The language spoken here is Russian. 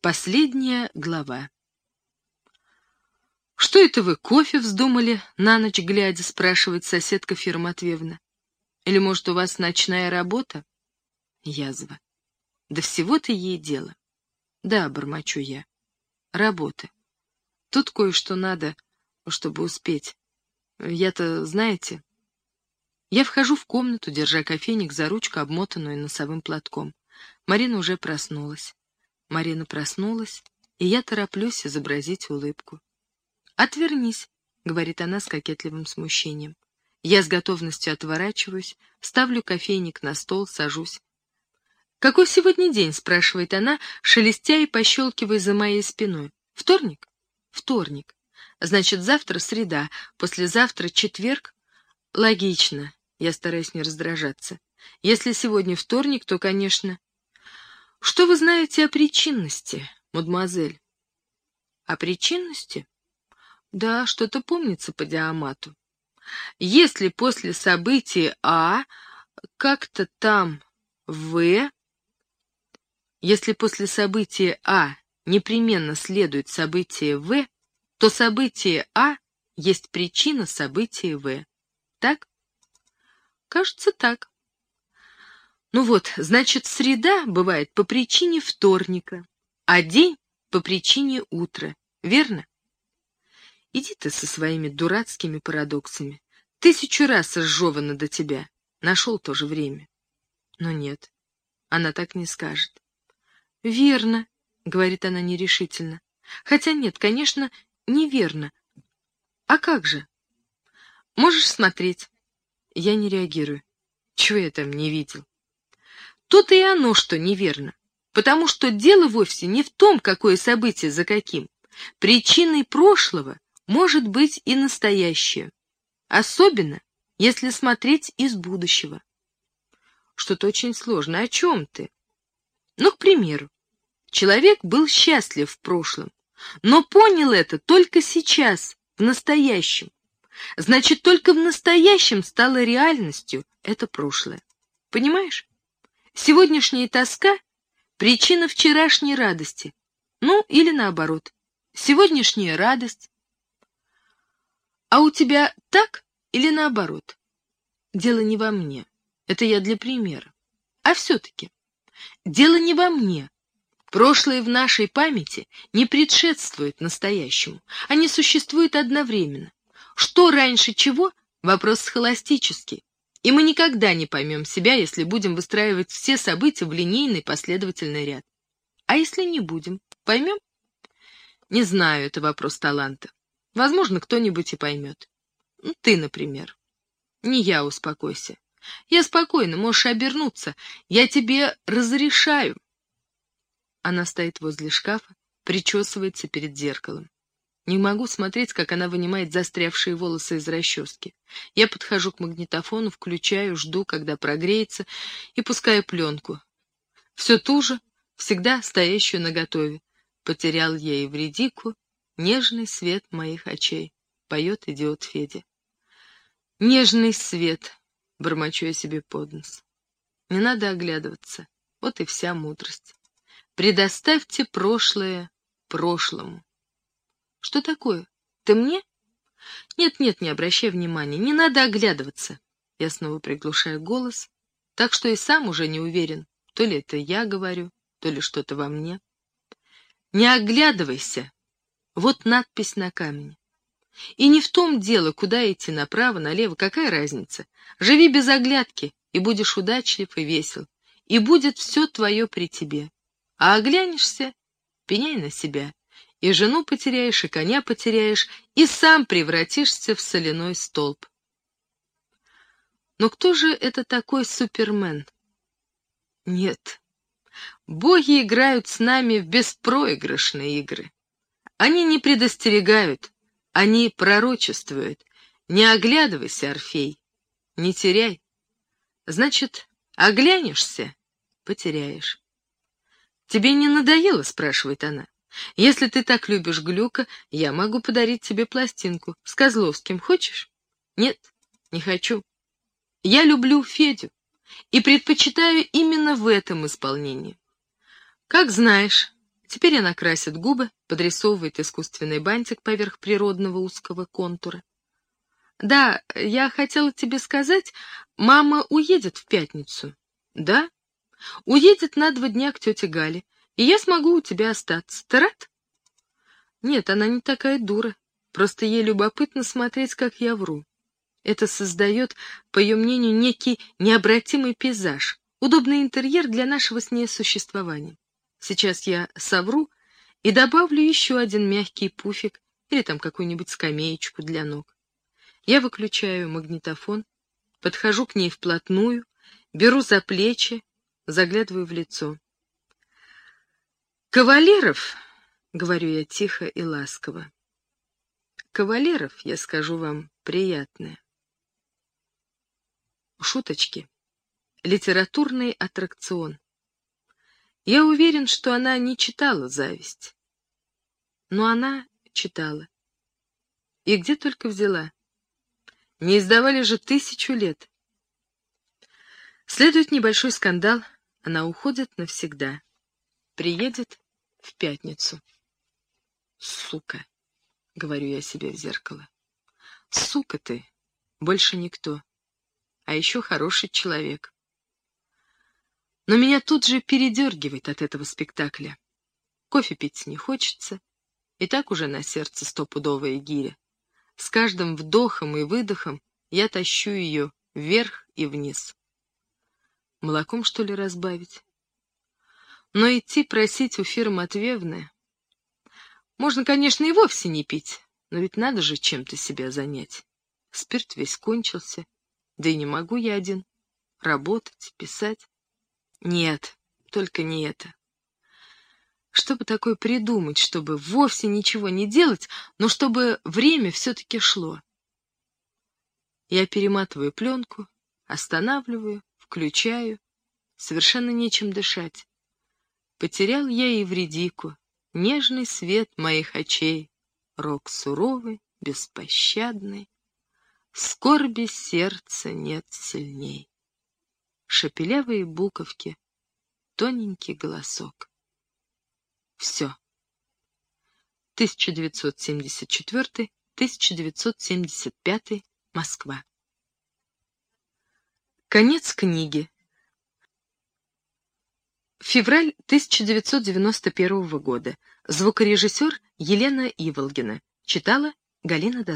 Последняя глава. «Что это вы, кофе вздумали на ночь глядя?» — спрашивает соседка Фира Матвеевна. «Или, может, у вас ночная работа?» Язва. «Да всего-то ей дело». «Да, бормочу я. Работа. Тут кое-что надо, чтобы успеть. Я-то, знаете...» Я вхожу в комнату, держа кофейник за ручку, обмотанную носовым платком. Марина уже проснулась. Марина проснулась, и я тороплюсь изобразить улыбку. «Отвернись», — говорит она с кокетливым смущением. Я с готовностью отворачиваюсь, ставлю кофейник на стол, сажусь. «Какой сегодня день?» — спрашивает она, шелестя и пощелкивая за моей спиной. «Вторник?» «Вторник. Значит, завтра среда, послезавтра четверг?» «Логично». Я стараюсь не раздражаться. «Если сегодня вторник, то, конечно...» Что вы знаете о причинности, мадемуазель? О причинности? Да, что-то помнится по диамату. Если после события А как-то там В, если после события А непременно следует событие В, то событие А есть причина события В. Так? Кажется, так. Ну вот, значит, среда бывает по причине вторника, а день по причине утра, верно? Иди ты со своими дурацкими парадоксами. Тысячу раз разжевано до тебя. Нашел тоже время. Но нет, она так не скажет. Верно, говорит она нерешительно. Хотя нет, конечно, неверно. А как же? Можешь смотреть. Я не реагирую. Чего я там не видел? То-то и оно, что неверно. Потому что дело вовсе не в том, какое событие за каким. Причиной прошлого может быть и настоящее. Особенно, если смотреть из будущего. Что-то очень сложно. О чем ты? Ну, к примеру, человек был счастлив в прошлом, но понял это только сейчас, в настоящем. Значит, только в настоящем стало реальностью это прошлое. Понимаешь? Сегодняшняя тоска — причина вчерашней радости. Ну, или наоборот. Сегодняшняя радость. А у тебя так или наоборот? Дело не во мне. Это я для примера. А все-таки. Дело не во мне. Прошлое в нашей памяти не предшествует настоящему. Они существуют одновременно. Что раньше чего — вопрос схоластический. И мы никогда не поймем себя, если будем выстраивать все события в линейный последовательный ряд. А если не будем, поймем? Не знаю, это вопрос таланта. Возможно, кто-нибудь и поймет. Ну, ты, например. Не я, успокойся. Я спокойно, можешь обернуться. Я тебе разрешаю. Она стоит возле шкафа, причесывается перед зеркалом. Не могу смотреть, как она вынимает застрявшие волосы из расчески. Я подхожу к магнитофону, включаю, жду, когда прогреется, и пускаю пленку. Все ту же, всегда стоящую наготове. Потерял я и вредику, нежный свет моих очей, поет идиот Федя. Нежный свет, бормочу я себе под нос. Не надо оглядываться, вот и вся мудрость. Предоставьте прошлое прошлому. Что такое? Ты мне? Нет-нет, не обращай внимания, не надо оглядываться. Я снова приглушаю голос, так что и сам уже не уверен, то ли это я говорю, то ли что-то во мне. Не оглядывайся. Вот надпись на камне. И не в том дело, куда идти, направо, налево, какая разница. Живи без оглядки, и будешь удачлив и весел, и будет все твое при тебе. А оглянешься, пеняй на себя, и жену потеряешь, и коня потеряешь, и сам превратишься в соляной столб. Но кто же это такой Супермен? Нет. Боги играют с нами в беспроигрышные игры. Они не предостерегают, они пророчествуют. Не оглядывайся, Орфей, не теряй. Значит, оглянешься — потеряешь. «Тебе не надоело?» — спрашивает она. Если ты так любишь Глюка, я могу подарить тебе пластинку. С Козловским хочешь? Нет, не хочу. Я люблю Федю и предпочитаю именно в этом исполнении. Как знаешь, Теперь она красит губы, подрисовывает искусственный бантик поверх природного узкого контура. «Да, я хотела тебе сказать, мама уедет в пятницу». «Да? Уедет на два дня к тете Гале, и я смогу у тебя остаться. Ты рад?» «Нет, она не такая дура. Просто ей любопытно смотреть, как я вру. Это создает, по ее мнению, некий необратимый пейзаж, удобный интерьер для нашего с ней существования. Сейчас я совру и добавлю еще один мягкий пуфик или там какую-нибудь скамеечку для ног. Я выключаю магнитофон, подхожу к ней вплотную, беру за плечи, заглядываю в лицо. «Кавалеров», — говорю я тихо и ласково, — «кавалеров, я скажу вам, приятное». Шуточки. Литературный аттракцион. Я уверен, что она не читала «Зависть». Но она читала. И где только взяла. Не издавали же тысячу лет. Следует небольшой скандал. Она уходит навсегда. Приедет в пятницу. Сука, говорю я себе в зеркало. Сука ты, больше никто. А еще хороший человек. Но меня тут же передергивает от этого спектакля. Кофе пить не хочется, и так уже на сердце стопудовая гиря. С каждым вдохом и выдохом я тащу ее вверх и вниз. Молоком, что ли, разбавить? Но идти просить у фирмы Матвеевны... Можно, конечно, и вовсе не пить, но ведь надо же чем-то себя занять. Спирт весь кончился, да и не могу я один. Работать, писать. Нет, только не это. Что бы такое придумать, чтобы вовсе ничего не делать, но чтобы время все-таки шло? Я перематываю пленку, останавливаю, включаю. Совершенно нечем дышать. Потерял я и вредику, нежный свет моих очей, Рок суровый, беспощадный, скорби сердца нет сильней шепелявые буковки, тоненький голосок. Все. 1974-1975 Москва. Конец книги. Февраль 1991 года. Звукорежиссер Елена Иволгина. Читала Галина Дозорова.